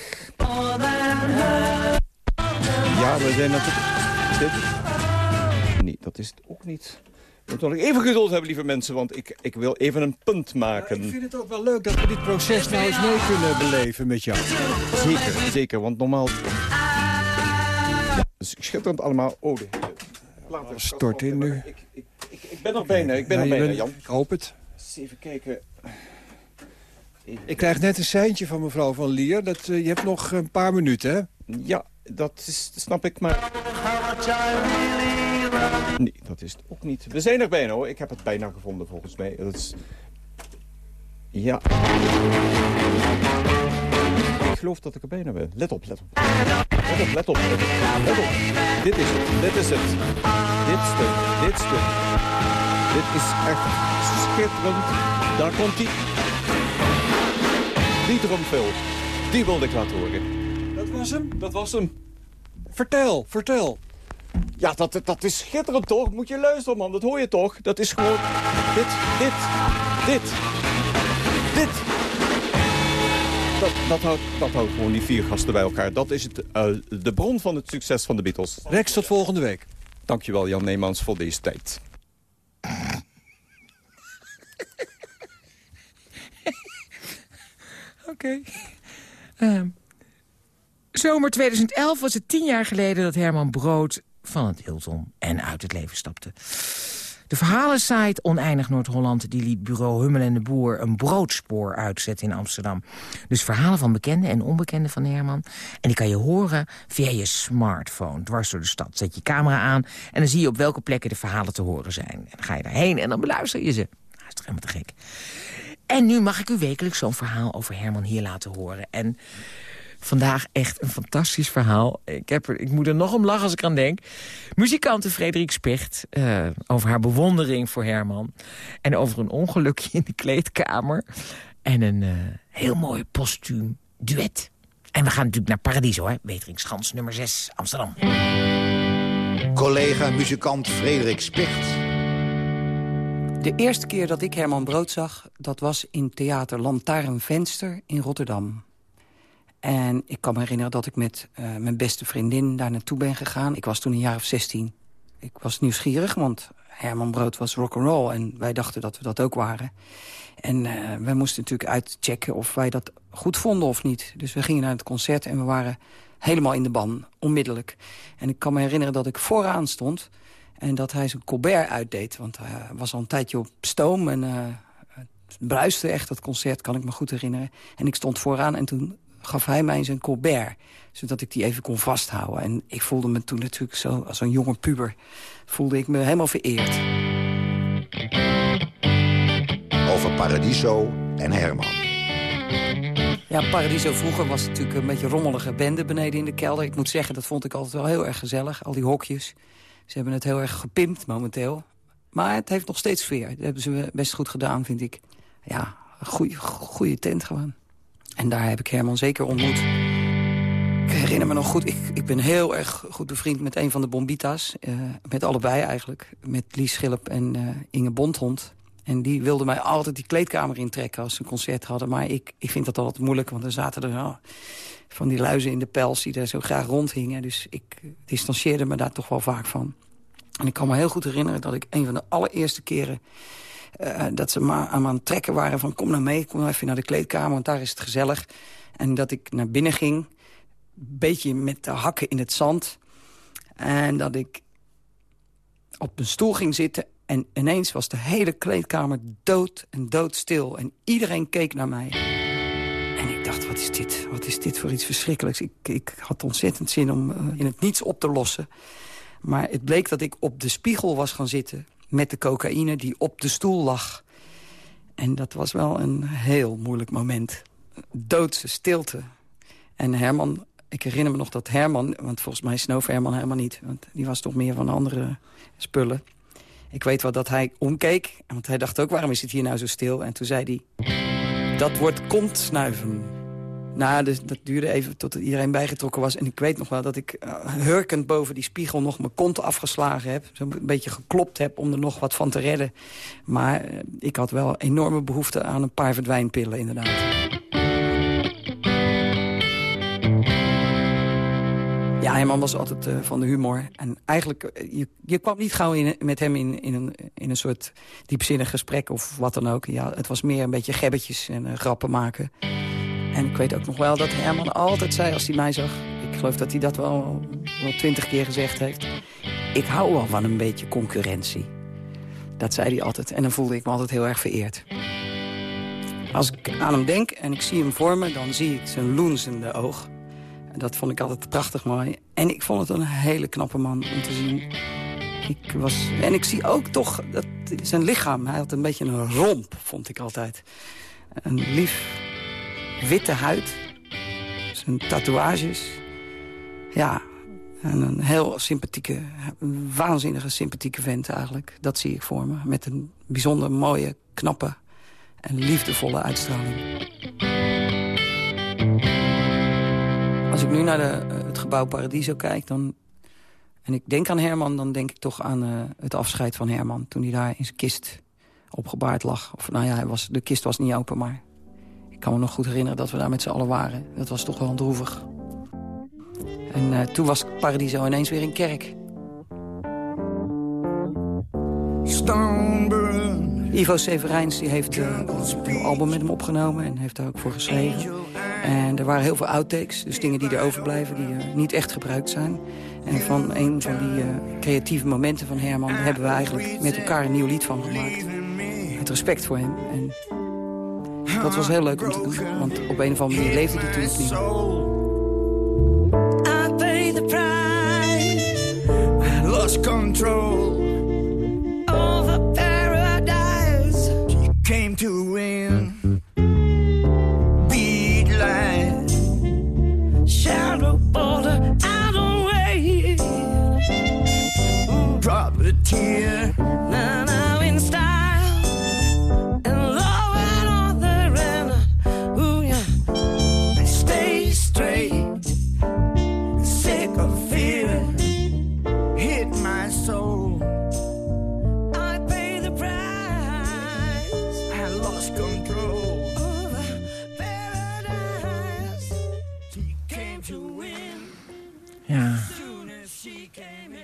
Ja, we zijn natuurlijk... Nee, dat is het ook niet. We moeten nog even geduld hebben, lieve mensen, want ik, ik wil even een punt maken. Ik vind het ook wel leuk dat we dit proces nou eens mee kunnen beleven met jou. Zeker, zeker, want normaal... Ja, dus schitterend allemaal. Oh, de... Laat even Stort in nu. Ik, ik, ik, ik ben er bijna, ik ben je bijna, bent- Jan. Ik hoop het. Eens even kijken. Ik krijg net een seintje van mevrouw Van Lier. Dat, eh, je hebt nog een paar minuten, hè? Ja, dat snap ik, maar... Nee, dat is het ook niet. We zijn er bijna, hoor. Ik heb het bijna gevonden, volgens mij. Is... Ja. Ik geloof dat ik er bijna ben. Let op, let op. Let op, let op. Dit is het, dit is het. Dit stuk, dit stuk. Dit is echt schitterend. Daar komt hij. Die drumfill. Die wilde ik laten horen. Dat was hem? Dat was hem. Vertel, vertel. Ja, dat, dat is schitterend toch? Moet je luisteren, man. Dat hoor je toch? Dat is gewoon... Dit, dit, dit, dit. Dat, dat, houdt, dat houdt gewoon die vier gasten bij elkaar. Dat is het, eh, de bron van het succes van de Beatles. Rex, tot volgende week. Dankjewel, Jan Neemans, voor deze tijd. <laughs> Oké. Ehm, zomer 2011 was het tien jaar geleden dat Herman Brood van het Hilton en uit het leven stapte. De verhalensite Oneindig Noord-Holland... die liet bureau Hummel en de Boer een broodspoor uitzetten in Amsterdam. Dus verhalen van bekende en onbekende van Herman. En die kan je horen via je smartphone, dwars door de stad. Zet je camera aan en dan zie je op welke plekken de verhalen te horen zijn. En dan ga je daarheen en dan beluister je ze. Dat is toch helemaal te gek. En nu mag ik u wekelijks zo'n verhaal over Herman hier laten horen. En vandaag echt een fantastisch verhaal. Ik, heb er, ik moet er nog om lachen als ik aan denk. Muzikante Frederik Specht uh, over haar bewondering voor Herman. En over een ongelukje <laughs> in de kleedkamer. En een uh, heel mooi postuum duet. En we gaan natuurlijk naar Paradiso, hè? Weteringschans nummer 6, Amsterdam. Collega muzikant Frederik Specht. De eerste keer dat ik Herman Brood zag, dat was in theater Lantaarnvenster in Rotterdam. En ik kan me herinneren dat ik met uh, mijn beste vriendin daar naartoe ben gegaan. Ik was toen een jaar of 16. Ik was nieuwsgierig, want Herman Brood was rock'n'roll en wij dachten dat we dat ook waren. En uh, wij moesten natuurlijk uitchecken of wij dat goed vonden of niet. Dus we gingen naar het concert en we waren helemaal in de ban, onmiddellijk. En ik kan me herinneren dat ik vooraan stond en dat hij zijn Colbert uitdeed. Want hij was al een tijdje op stoom en het bruiste echt, dat concert, kan ik me goed herinneren. En ik stond vooraan en toen gaf hij mij zijn Colbert. Zodat ik die even kon vasthouden. En ik voelde me toen natuurlijk zo, als een jonge puber... voelde ik me helemaal vereerd. Over Paradiso en Herman. Ja, Paradiso vroeger was natuurlijk een beetje rommelige bende beneden in de kelder. Ik moet zeggen, dat vond ik altijd wel heel erg gezellig. Al die hokjes. Ze hebben het heel erg gepimpt momenteel. Maar het heeft nog steeds sfeer. Dat hebben ze best goed gedaan, vind ik. Ja, een goede tent gewoon. En daar heb ik Herman zeker ontmoet. Ik herinner me nog goed, ik, ik ben heel erg goed bevriend met een van de Bombita's. Uh, met allebei eigenlijk. Met Lies Schilp en uh, Inge Bondhond. En die wilde mij altijd die kleedkamer intrekken als ze een concert hadden. Maar ik, ik vind dat altijd moeilijk, want er zaten er oh, van die luizen in de pels... die daar zo graag rondhingen. Dus ik distancieerde me daar toch wel vaak van. En ik kan me heel goed herinneren dat ik een van de allereerste keren... Uh, dat ze maar aan het trekken waren van kom nou mee, kom nou even naar de kleedkamer, want daar is het gezellig. En dat ik naar binnen ging, een beetje met de hakken in het zand. En dat ik op een stoel ging zitten en ineens was de hele kleedkamer dood en doodstil. En iedereen keek naar mij. En ik dacht, wat is dit? Wat is dit voor iets verschrikkelijks? Ik, ik had ontzettend zin om uh, in het niets op te lossen. Maar het bleek dat ik op de spiegel was gaan zitten met de cocaïne die op de stoel lag. En dat was wel een heel moeilijk moment. Doodse stilte. En Herman, ik herinner me nog dat Herman... want volgens mij snoof Herman helemaal niet. Want die was toch meer van andere spullen. Ik weet wel dat hij omkeek. Want hij dacht ook, waarom is het hier nou zo stil? En toen zei hij, dat wordt kont snuiven. Nou, dus dat duurde even tot iedereen bijgetrokken was. En ik weet nog wel dat ik uh, hurkend boven die spiegel nog mijn kont afgeslagen heb. Zo'n beetje geklopt heb om er nog wat van te redden. Maar uh, ik had wel enorme behoefte aan een paar verdwijnpillen, inderdaad. Ja, Herman was altijd uh, van de humor. En eigenlijk, je, je kwam niet gauw in, met hem in, in, een, in een soort diepzinnig gesprek of wat dan ook. Ja, het was meer een beetje gebbetjes en grappen maken. En ik weet ook nog wel dat Herman altijd zei als hij mij zag... ik geloof dat hij dat wel wel twintig keer gezegd heeft... ik hou wel van een beetje concurrentie. Dat zei hij altijd. En dan voelde ik me altijd heel erg vereerd. Als ik aan hem denk en ik zie hem voor me... dan zie ik zijn loensende oog. En dat vond ik altijd prachtig mooi. En ik vond het een hele knappe man om te zien. Ik was, en ik zie ook toch dat zijn lichaam... hij had een beetje een romp, vond ik altijd. Een lief witte huid. Zijn tatoeages. Ja, en een heel sympathieke, waanzinnige sympathieke vent eigenlijk. Dat zie ik voor me. Met een bijzonder mooie, knappe en liefdevolle uitstraling. Als ik nu naar de, het gebouw Paradiso kijk... Dan, en ik denk aan Herman, dan denk ik toch aan uh, het afscheid van Herman... toen hij daar in zijn kist opgebaard lag. Of nou ja, hij was, de kist was niet open, maar kan me nog goed herinneren dat we daar met z'n allen waren. Dat was toch wel droevig. En uh, toen was Paradiso ineens weer een kerk. Ivo Severijns die heeft uh, een album met hem opgenomen en heeft daar ook voor geschreven. En er waren heel veel outtakes, dus dingen die er overblijven... die er niet echt gebruikt zijn. En van een van die eh, creatieve momenten van Herman... hebben we eigenlijk met elkaar een nieuw lied van gemaakt. Met respect voor hem. En dat was heel leuk om te doen, want op een of andere manier leefde hij toen niet. I paid the price. I lost control over paradise. She came to win.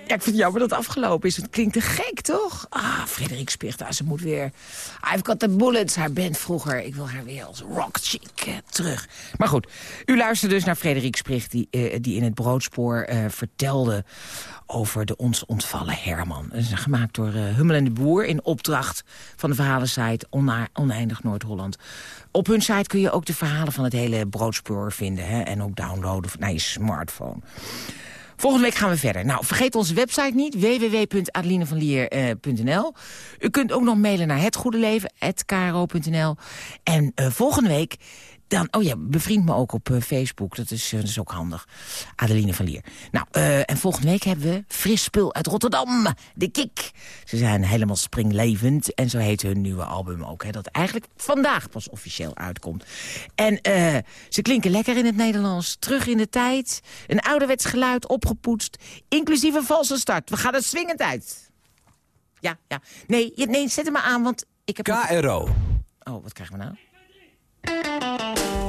Ik vind het jammer dat afgelopen is. Het klinkt te gek, toch? Ah, Frederik Spicht, ze moet weer... I've got the bullets, haar band vroeger. Ik wil haar weer als rock chick eh, terug. Maar goed, u luistert dus naar Frederik Spicht... die, eh, die in het broodspoor eh, vertelde over de ons ontvallen Herman. Dat is gemaakt door eh, Hummel en de Boer... in opdracht van de verhalensite Oneindig Noord-Holland. Op hun site kun je ook de verhalen van het hele broodspoor vinden... Hè, en ook downloaden naar je smartphone. Volgende week gaan we verder. Nou, vergeet onze website niet, www.adelinevanlier.nl. U kunt ook nog mailen naar hetgoedeleven.kro.nl. En eh, volgende week, dan, oh ja, bevriend me ook op eh, Facebook. Dat is, eh, dat is ook handig. Adeline van Lier. Nou, eh, en volgende week hebben we fris spul uit Rotterdam. De Kik. Ze zijn helemaal springlevend. En zo heet hun nieuwe album ook. Hè, dat eigenlijk vandaag pas officieel uitkomt. En ze klinken lekker in het Nederlands. Terug in de tijd. Een ouderwets geluid, opgepoetst. Inclusief een valse start. We gaan er swingend uit. Ja, ja. Nee, nee zet hem maar aan, want ik heb... KRO. Oh, wat krijgen we nou? Ik